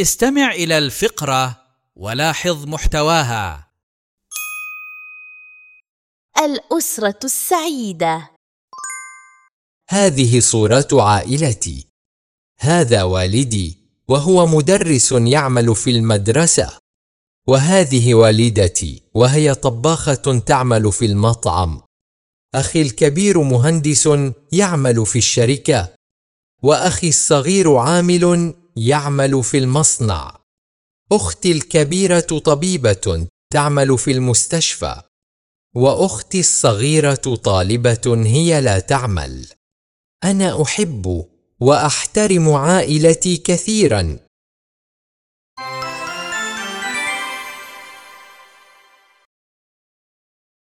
استمع إلى الفقرة ولاحظ محتواها. الأسرة السعيدة. هذه صورة عائلتي. هذا والدي وهو مدرس يعمل في المدرسة. وهذه والدتي وهي طباخة تعمل في المطعم. أخي الكبير مهندس يعمل في الشركة. وأخي الصغير عامل يعمل في المصنع. أختي الكبيرة طبيبة تعمل في المستشفى. وأختي الصغيرة طالبة هي لا تعمل. أنا أحب وأحترم عائلتي كثيرا.